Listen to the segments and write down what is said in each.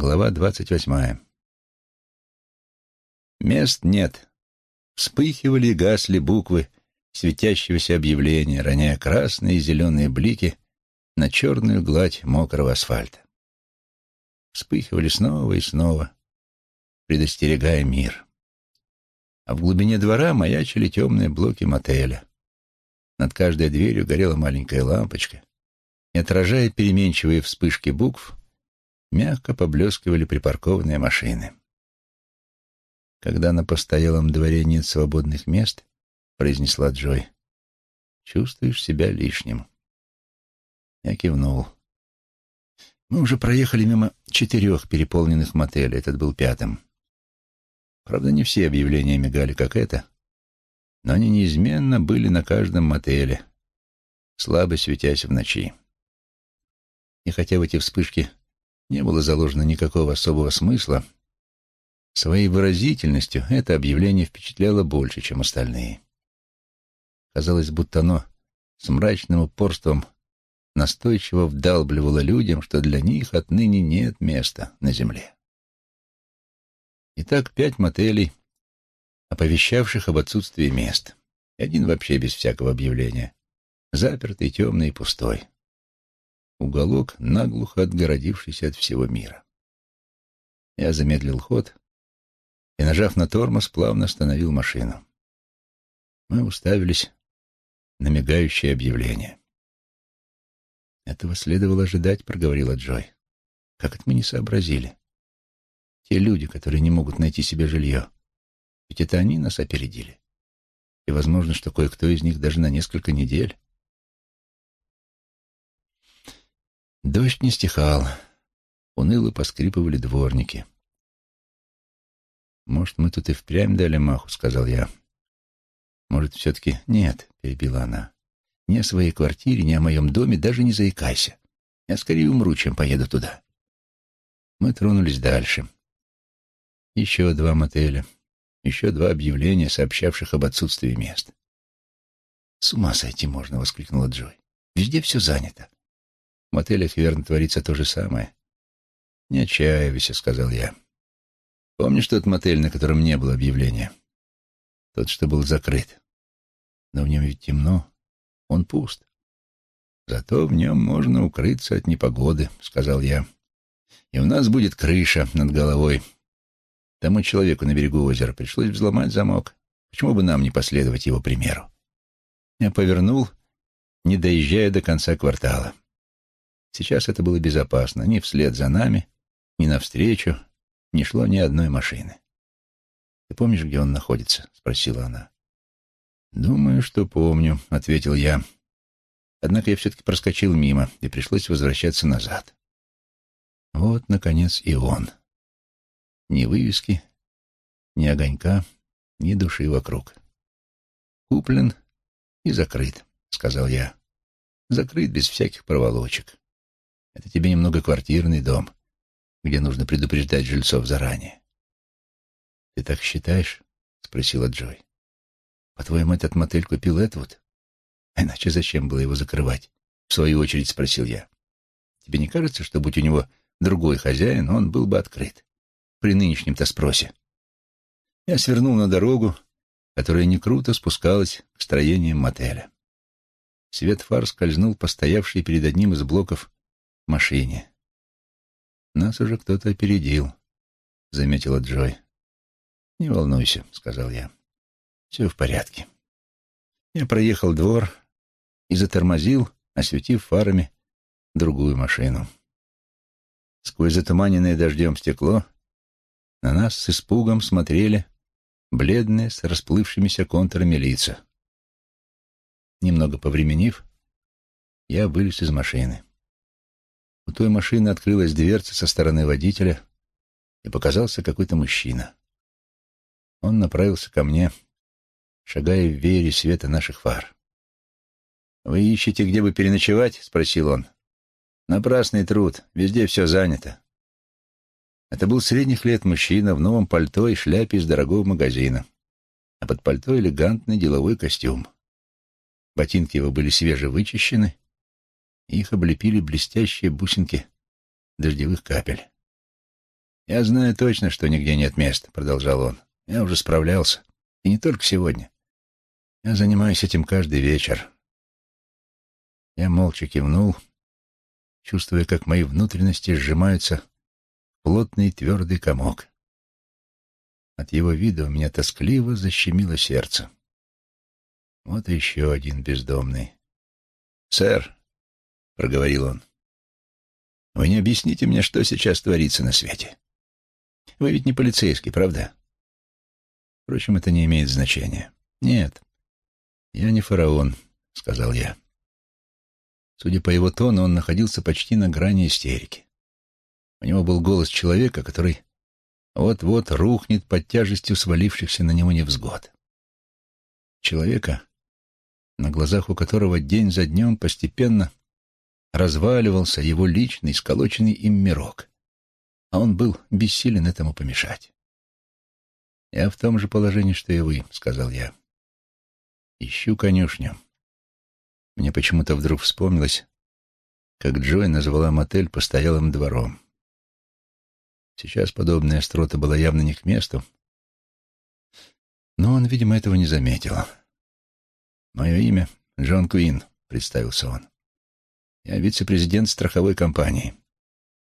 Глава двадцать восьмая. Мест нет. Вспыхивали и гасли буквы светящегося объявления, роняя красные и зеленые блики на черную гладь мокрого асфальта. Вспыхивали снова и снова, предостерегая мир. А в глубине двора маячили темные блоки мотеля. Над каждой дверью горела маленькая лампочка, и, отражая переменчивые вспышки букв, мягко поблескивали припаркованные машины. «Когда на постоялом дворе нет свободных мест», — произнесла Джой, — «чувствуешь себя лишним». Я кивнул. Мы уже проехали мимо четырех переполненных мотелей, этот был пятым. Правда, не все объявления мигали, как это, но они неизменно были на каждом мотеле, слабо светясь в ночи. И хотя в эти вспышки не было заложено никакого особого смысла, своей выразительностью это объявление впечатляло больше, чем остальные. Казалось, будто оно с мрачным упорством настойчиво вдалбливало людям, что для них отныне нет места на земле. Итак, пять мотелей, оповещавших об отсутствии мест, и один вообще без всякого объявления, запертый, темный и пустой уголок, наглухо отгородившийся от всего мира. Я замедлил ход и, нажав на тормоз, плавно остановил машину. Мы уставились на мигающее объявление. «Этого следовало ожидать», — проговорила Джой. «Как это мы не сообразили? Те люди, которые не могут найти себе жилье, ведь это они нас опередили. И возможно, что кое-кто из них даже на несколько недель. Дождь не стихал. Уныло поскрипывали дворники. «Может, мы тут и впрямь дали маху», — сказал я. «Может, все-таки...» «Нет», — перебила она. «Ни о своей квартире, ни о моем доме даже не заикайся. Я скорее умру, чем поеду туда». Мы тронулись дальше. Еще два мотеля, еще два объявления, сообщавших об отсутствии мест. «С ума сойти можно!» — воскликнула Джой. «Везде все занято. В мотелях, верно, творится то же самое. «Не отчаивайся», — сказал я. «Помнишь тот мотель, на котором не было объявления? Тот, что был закрыт. Но в нем ведь темно. Он пуст. Зато в нем можно укрыться от непогоды», — сказал я. «И у нас будет крыша над головой. Тому человеку на берегу озера пришлось взломать замок. Почему бы нам не последовать его примеру?» Я повернул, не доезжая до конца квартала. Сейчас это было безопасно. Ни вслед за нами, ни навстречу не шло ни одной машины. «Ты помнишь, где он находится?» — спросила она. «Думаю, что помню», — ответил я. Однако я все-таки проскочил мимо, и пришлось возвращаться назад. Вот, наконец, и он. Ни вывески, ни огонька, ни души вокруг. Куплен и закрыт, — сказал я. Закрыт без всяких проволочек. Это тебе немного квартирный дом, где нужно предупреждать жильцов заранее. «Ты так считаешь?» — спросила Джой. «По-твоему, этот мотель купил Эдвуд? А иначе зачем было его закрывать?» — в свою очередь спросил я. «Тебе не кажется, что, будь у него другой хозяин, он был бы открыт? При нынешнем-то спросе». Я свернул на дорогу, которая не круто спускалась к строениям мотеля. Свет фар скользнул по стоявшей перед одним из блоков машине. «Нас уже кто-то опередил», — заметила Джой. «Не волнуйся», — сказал я. «Все в порядке». Я проехал двор и затормозил, осветив фарами другую машину. Сквозь затуманенное дождем стекло на нас с испугом смотрели бледные с расплывшимися контурами лица. Немного повременив, я вылез из машины. У той машины открылась дверца со стороны водителя, и показался какой-то мужчина. Он направился ко мне, шагая в веере света наших фар. «Вы ищете, где бы переночевать?» — спросил он. «Напрасный труд, везде все занято». Это был средних лет мужчина в новом пальто и шляпе из дорогого магазина, а под пальто элегантный деловой костюм. Ботинки его были свежевычищены, их облепили блестящие бусинки дождевых капель. «Я знаю точно, что нигде нет места», — продолжал он. «Я уже справлялся. И не только сегодня. Я занимаюсь этим каждый вечер». Я молча кивнул, чувствуя, как мои внутренности сжимаются в плотный твердый комок. От его вида у меня тоскливо защемило сердце. Вот еще один бездомный. «Сэр», — проговорил он, — «вы не объясните мне, что сейчас творится на свете? Вы ведь не полицейский, правда?» Впрочем, это не имеет значения. «Нет, я не фараон», — сказал я. Судя по его тону, он находился почти на грани истерики. У него был голос человека, который вот-вот рухнет под тяжестью свалившихся на него невзгод. Человека, на глазах у которого день за днем постепенно разваливался его личный, сколоченный им мирок, а он был бессилен этому помешать. «Я в том же положении, что и вы», — сказал я. «Ищу конюшню». Мне почему-то вдруг вспомнилось, как Джой назвала мотель постоялым двором. Сейчас подобная острота была явно не к месту, но он, видимо, этого не заметил. «Мое имя — Джон Куин», — представился он. «Я вице-президент страховой компании.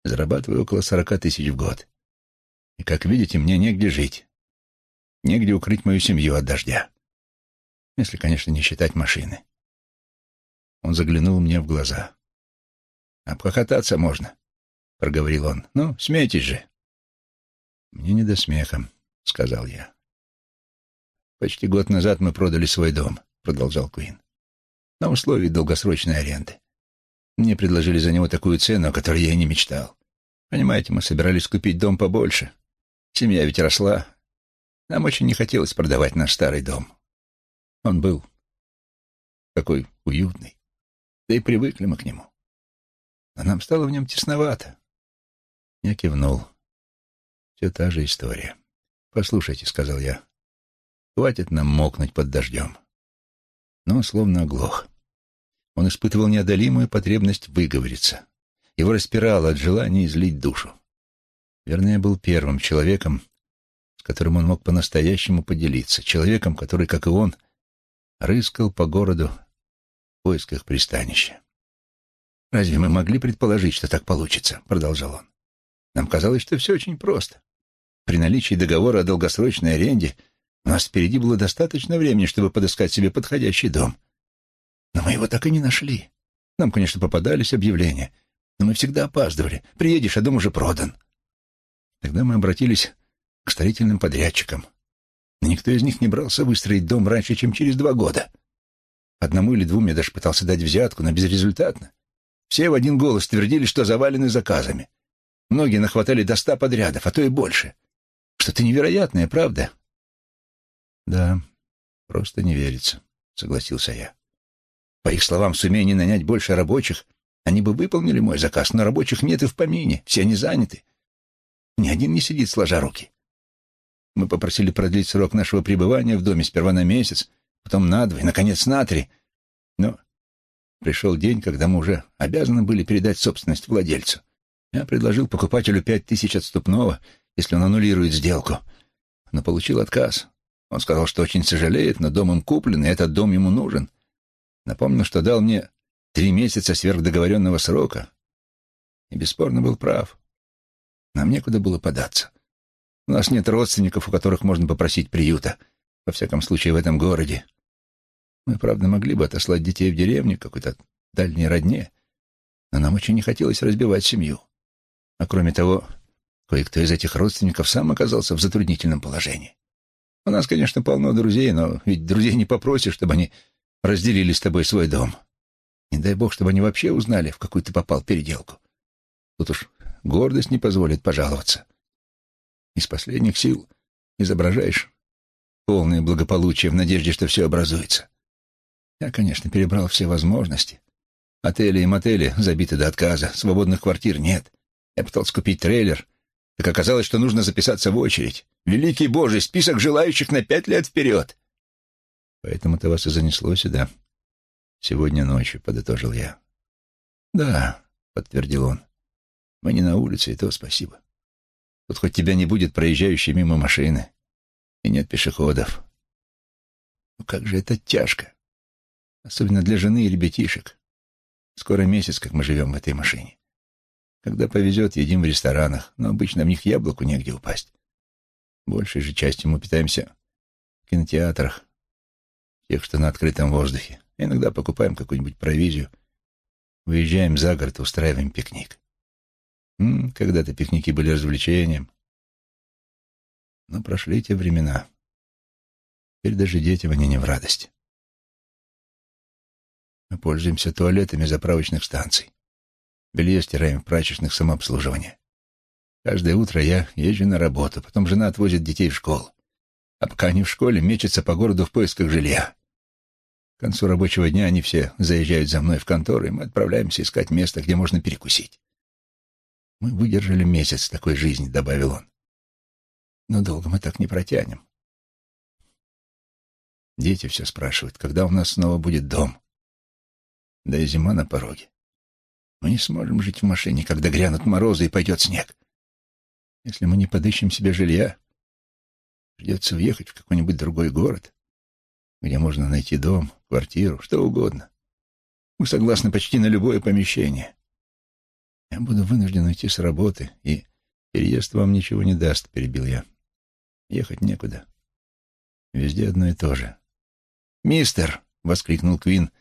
Зарабатываю около сорока тысяч в год. И, как видите, мне негде жить. Негде укрыть мою семью от дождя. Если, конечно, не считать машины». Он заглянул мне в глаза. «Обхохотаться можно», — проговорил он. «Ну, смейтесь же». «Мне не до смеха», — сказал я. «Почти год назад мы продали свой дом продолжал Куин. На условии долгосрочной аренды. Мне предложили за него такую цену, о которой я и не мечтал. Понимаете, мы собирались купить дом побольше. Семья ведь росла. Нам очень не хотелось продавать наш старый дом. Он был такой уютный. Да и привыкли мы к нему. А нам стало в нем тесновато. Я кивнул. Все та же история. «Послушайте», — сказал я, — «хватит нам мокнуть под дождем но словно оглох. Он испытывал неодолимую потребность выговориться. Его распирало от желания излить душу. Вернее, был первым человеком, с которым он мог по-настоящему поделиться, человеком, который, как и он, рыскал по городу в поисках пристанища. «Разве мы могли предположить, что так получится?» — продолжал он. «Нам казалось, что все очень просто. При наличии договора о долгосрочной аренде — у нас впереди было достаточно времени, чтобы подыскать себе подходящий дом. Но мы его так и не нашли. Нам, конечно, попадались объявления, но мы всегда опаздывали. Приедешь, а дом уже продан. Тогда мы обратились к строительным подрядчикам. Но никто из них не брался выстроить дом раньше, чем через два года. Одному или двум я даже пытался дать взятку, но безрезультатно. Все в один голос твердили, что завалены заказами. Многие нахватали до ста подрядов, а то и больше. Что-то невероятное, правда? «Да, просто не верится», — согласился я. По их словам, сумей нанять больше рабочих, они бы выполнили мой заказ, но рабочих нет и в помине, все они заняты. Ни один не сидит сложа руки. Мы попросили продлить срок нашего пребывания в доме сперва на месяц, потом на два и, наконец, на три. Но пришел день, когда мы уже обязаны были передать собственность владельцу. Я предложил покупателю пять тысяч отступного, если он аннулирует сделку, но получил отказ. Он сказал, что очень сожалеет, но дом им куплен, и этот дом ему нужен. Напомнил, что дал мне три месяца сверхдоговоренного срока. И бесспорно был прав. Нам некуда было податься. У нас нет родственников, у которых можно попросить приюта, во всяком случае в этом городе. Мы, правда, могли бы отослать детей в деревню, какой-то дальней родне, но нам очень не хотелось разбивать семью. А кроме того, кое-кто из этих родственников сам оказался в затруднительном положении. У нас, конечно, полно друзей, но ведь друзей не попросишь, чтобы они разделили с тобой свой дом. Не дай бог, чтобы они вообще узнали, в какую ты попал переделку. Тут уж гордость не позволит пожаловаться. Из последних сил изображаешь полное благополучие в надежде, что все образуется. Я, конечно, перебрал все возможности. Отели и мотели забиты до отказа, свободных квартир нет. Я пытался купить трейлер, так оказалось, что нужно записаться в очередь. Великий Боже, список желающих на пять лет вперед. Поэтому-то вас и занесло сюда. Сегодня ночью, — подытожил я. Да, — подтвердил он. Мы не на улице, и то спасибо. Тут хоть тебя не будет проезжающей мимо машины, и нет пешеходов. Ну как же это тяжко, особенно для жены и ребятишек. Скоро месяц, как мы живем в этой машине. Когда повезет, едим в ресторанах, но обычно в них яблоку негде упасть. Большей же частью мы питаемся в кинотеатрах, тех, что на открытом воздухе. Иногда покупаем какую-нибудь провизию, выезжаем за город, устраиваем пикник. Когда-то пикники были развлечением. Но прошли те времена. Теперь даже детям они не в радость. Мы пользуемся туалетами заправочных станций. Белье стираем в прачечных самообслуживания. Каждое утро я езжу на работу, потом жена отвозит детей в школу. А пока они в школе, мечутся по городу в поисках жилья. К концу рабочего дня они все заезжают за мной в контору, и мы отправляемся искать место, где можно перекусить. Мы выдержали месяц такой жизни, — добавил он. Но долго мы так не протянем. Дети все спрашивают, когда у нас снова будет дом. Да и зима на пороге. Мы не сможем жить в машине, когда грянут морозы и пойдет снег. Если мы не подыщем себе жилья, придется уехать в какой-нибудь другой город, где можно найти дом, квартиру, что угодно. Мы согласны почти на любое помещение. Я буду вынужден уйти с работы, и переезд вам ничего не даст, — перебил я. Ехать некуда. Везде одно и то же. «Мистер!» — воскликнул Квин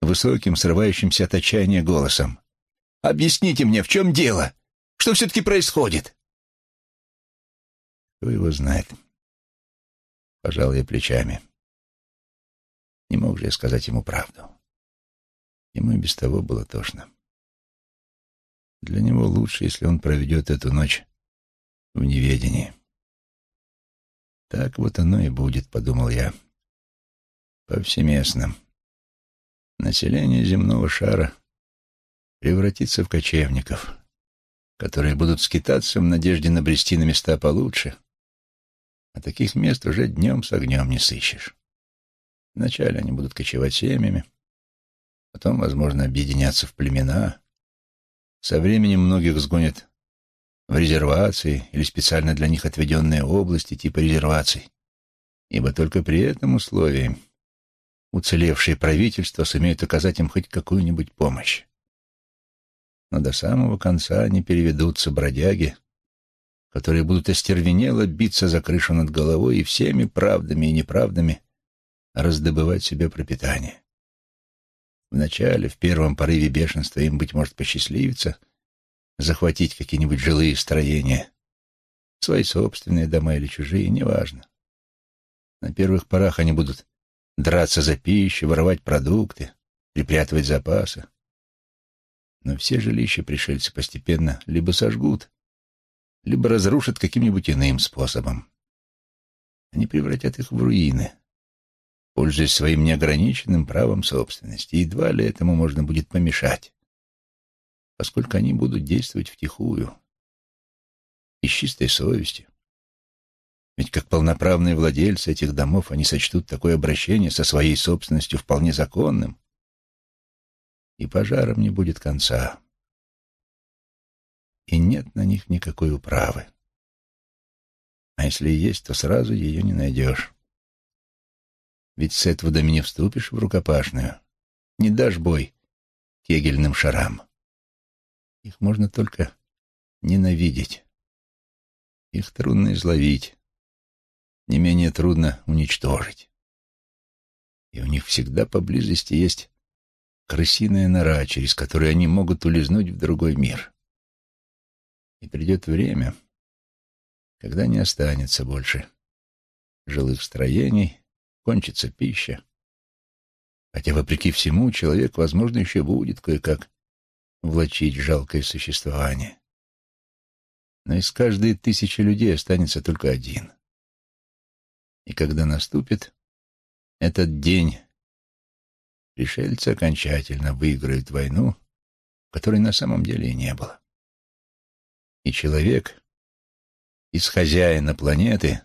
высоким, срывающимся от отчаяния голосом. «Объясните мне, в чем дело? Что все-таки происходит?» Кто его знает? Пожал я плечами. Не мог же я сказать ему правду. Ему и без того было тошно. Для него лучше, если он проведет эту ночь в неведении. Так вот оно и будет, подумал я. Повсеместно. Население земного шара превратится в кочевников, которые будут скитаться в надежде набрести на места получше, а таких мест уже днем с огнем не сыщешь. Вначале они будут кочевать семьями, потом, возможно, объединяться в племена. Со временем многих сгонят в резервации или специально для них отведенные области типа резерваций, ибо только при этом условии уцелевшие правительства сумеют оказать им хоть какую-нибудь помощь. Но до самого конца они переведутся бродяги, которые будут остервенело биться за крышу над головой и всеми правдами и неправдами раздобывать себе пропитание. Вначале, в первом порыве бешенства, им, быть может, посчастливится захватить какие-нибудь жилые строения, свои собственные дома или чужие, неважно. На первых порах они будут драться за пищу, воровать продукты, припрятывать запасы. Но все жилища пришельцы постепенно либо сожгут, либо разрушат каким-нибудь иным способом. Они превратят их в руины, пользуясь своим неограниченным правом собственности. Едва ли этому можно будет помешать, поскольку они будут действовать втихую и с чистой совестью. Ведь как полноправные владельцы этих домов они сочтут такое обращение со своей собственностью вполне законным, и пожаром не будет конца. И нет на них никакой управы. А если и есть, то сразу ее не найдешь. Ведь с этого дома не вступишь в рукопашную, не дашь бой кегельным шарам. Их можно только ненавидеть. Их трудно изловить не менее трудно уничтожить. И у них всегда поблизости есть крысиная нора, через которую они могут улизнуть в другой мир. И придет время, когда не останется больше жилых строений, кончится пища. Хотя, вопреки всему, человек, возможно, еще будет кое-как влачить жалкое существование. Но из каждой тысячи людей останется только один. И когда наступит этот день, пришельцы окончательно выиграют войну, которой на самом деле и не было. И человек из хозяина планеты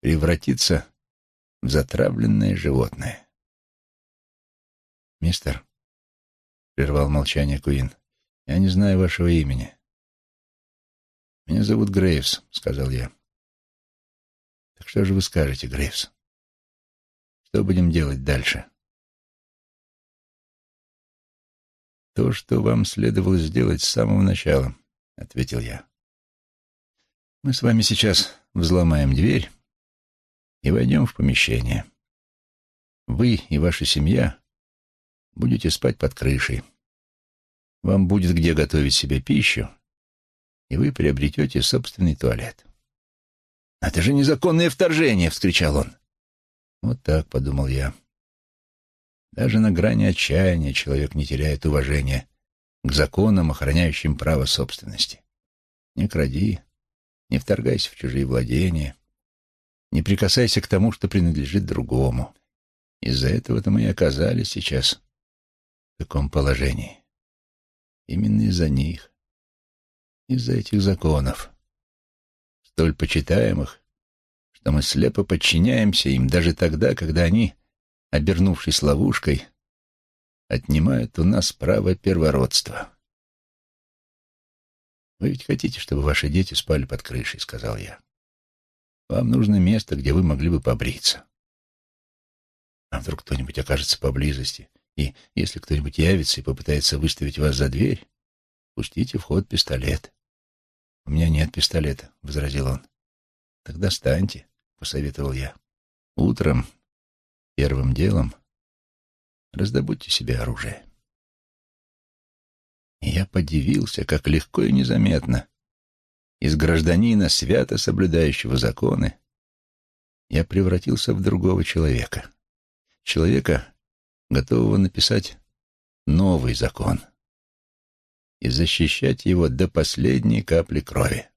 превратится в затравленное животное. «Мистер», — прервал молчание Куин, — «я не знаю вашего имени». «Меня зовут Грейвс», — сказал я. «Так что же вы скажете, Грейвс? Что будем делать дальше?» «То, что вам следовало сделать с самого начала», — ответил я. «Мы с вами сейчас взломаем дверь и войдем в помещение. Вы и ваша семья будете спать под крышей. Вам будет где готовить себе пищу, и вы приобретете собственный туалет. «Это же незаконное вторжение!» — вскричал он. «Вот так», — подумал я. Даже на грани отчаяния человек не теряет уважения к законам, охраняющим право собственности. Не кради, не вторгайся в чужие владения, не прикасайся к тому, что принадлежит другому. Из-за этого-то мы и оказались сейчас в таком положении. Именно из-за них, из-за этих законов, столь почитаемых, что мы слепо подчиняемся им даже тогда, когда они, обернувшись ловушкой, отнимают у нас право первородства. «Вы ведь хотите, чтобы ваши дети спали под крышей», — сказал я. «Вам нужно место, где вы могли бы побриться. А вдруг кто-нибудь окажется поблизости, и если кто-нибудь явится и попытается выставить вас за дверь, пустите в ход пистолет». «У меня нет пистолета», — возразил он. «Тогда станьте», — посоветовал я. «Утром, первым делом, раздобудьте себе оружие». И я подивился, как легко и незаметно из гражданина, свято соблюдающего законы, я превратился в другого человека. Человека, готового написать новый закон и защищать его до последней капли крови.